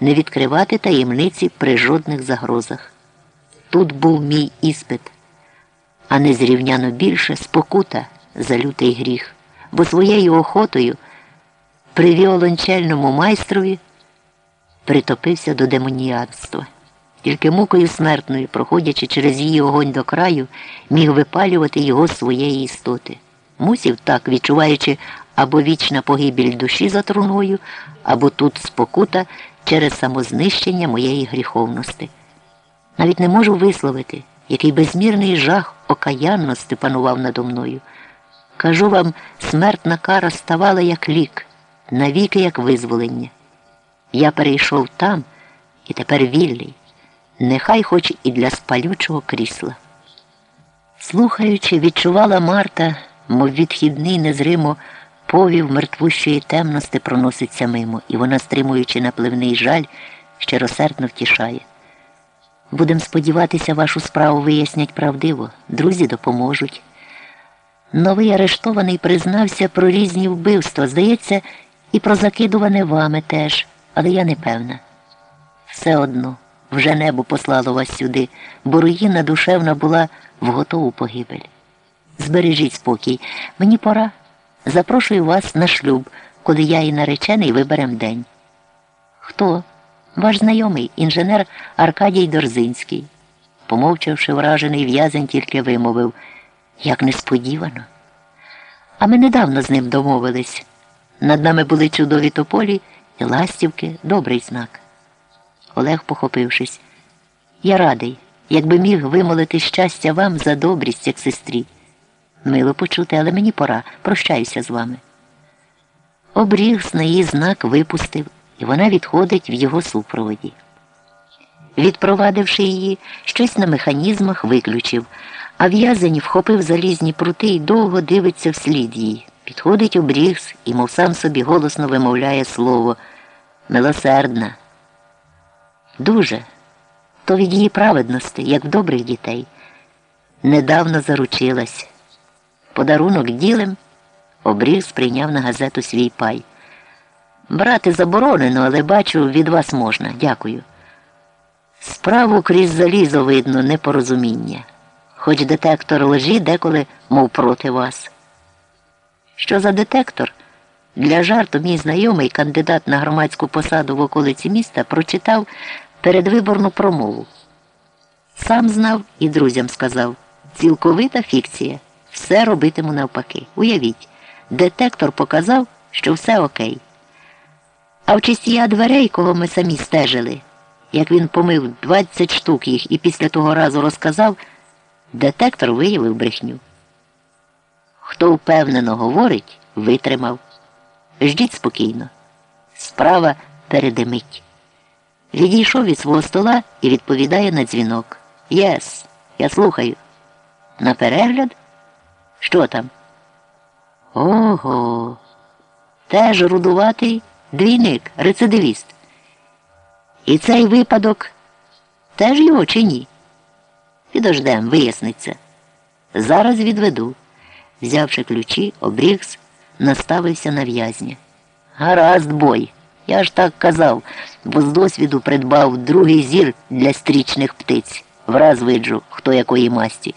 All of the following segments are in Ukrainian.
не відкривати таємниці при жодних загрозах. Тут був мій іспит, а незрівняно більше спокута за лютий гріх, бо своєю охотою при віолончельному майстрові притопився до демоніянства. Тільки мукою смертною, проходячи через її огонь до краю, міг випалювати його своєї істоти. Мусів так, відчуваючи або вічна погибель душі за труною, або тут спокута через самознищення моєї гріховності. Навіть не можу висловити, який безмірний жах окаянності панував надо мною. Кажу вам, смертна кара ставала як лік, навіки як визволення. Я перейшов там і тепер вільний, нехай хоч і для спалючого крісла. Слухаючи, відчувала Марта, мов відхідний незримо повів мертвущої темності проноситься мимо, і вона, стримуючи напливний жаль, щиросердно втішає. Будем сподіватися, вашу справу вияснять правдиво, друзі допоможуть. Новий арештований признався про різні вбивства, здається, і про закидуване вами теж, але я не певна. Все одно вже небо послало вас сюди, бо руїна душевна була в готову погибель. Збережіть спокій, мені пора. Запрошую вас на шлюб, коли я і наречений виберем день. Хто? Ваш знайомий інженер Аркадій Дорзинський. Помовчавши, вражений в'язень тільки вимовив, як несподівано. А ми недавно з ним домовились. Над нами були чудові тополі і ластівки, добрий знак. Олег, похопившись, я радий, якби міг вимолити щастя вам за добрість, як сестрі. Мило почути, але мені пора. Прощаюся з вами. Обріг на її знак випустив, і вона відходить в його супроводі. Відпровадивши її, щось на механізмах виключив, а в'язень вхопив залізні прути і довго дивиться вслід їй. Підходить обрігс і, мов сам собі голосно вимовляє слово милосердна. Дуже, то від її праведності, як добрих дітей. Недавно заручилась. Подарунок ділем обріг сприйняв на газету свій пай. Брати заборонено, але бачу, від вас можна. Дякую. Справу крізь залізо видно непорозуміння, хоч детектор лжі деколи, мов проти вас. Що за детектор? Для жарту мій знайомий кандидат на громадську посаду в околиці міста прочитав передвиборну промову. Сам знав і друзям сказав цілковита фікція. Все робитиму навпаки. Уявіть, детектор показав, що все окей. А в чистія дверей, кого ми самі стежили, як він помив 20 штук їх і після того разу розказав, детектор виявив брехню. Хто впевнено говорить, витримав. Ждіть спокійно. Справа передимить. Відійшов від свого стола і відповідає на дзвінок. Yes, я слухаю. На перегляд? Що там? Ого. Теж рудуватий двійник, рецидивіст. І цей випадок теж його чи ні? Підождем, виясниться. Зараз відведу. Взявши ключі, обрігс, наставився на в'язня. Гаразд бой. Я ж так казав, бо з досвіду придбав другий зір для стрічних птиць. Враз виджу, хто якої масті.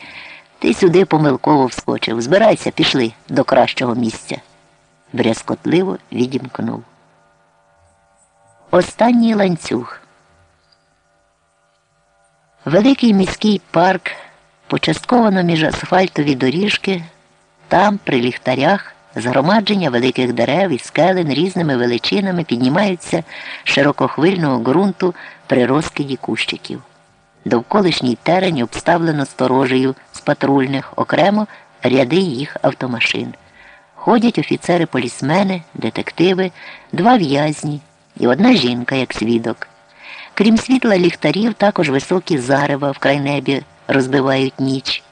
Ти сюди помилково вскочив. Збирайся, пішли до кращого місця. Брязкотливо відімкнув. Останній ланцюг. Великий міський парк, почастковано між асфальтові доріжки, там, при ліхтарях, згромадження великих дерев і скелен різними величинами піднімаються широкохвильного ґрунту при розкиді кущиків. Довколишній терень обставлено сторожею з патрульних, окремо ряди їх автомашин. Ходять офіцери-полісмени, детективи, два в'язні і одна жінка, як свідок. Крім світла ліхтарів, також високі зарева в крайнебі розбивають ніч.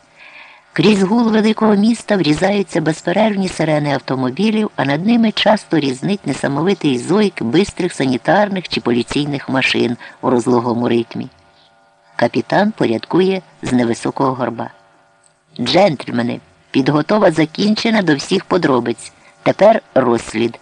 Крізь гул великого міста врізаються безперервні сирени автомобілів, а над ними часто різнить несамовитий зойк бистрих санітарних чи поліційних машин у розлогому ритмі. Капітан порядкує з невисокого горба. Джентльмени, підготова закінчена до всіх подробиць. Тепер розслід.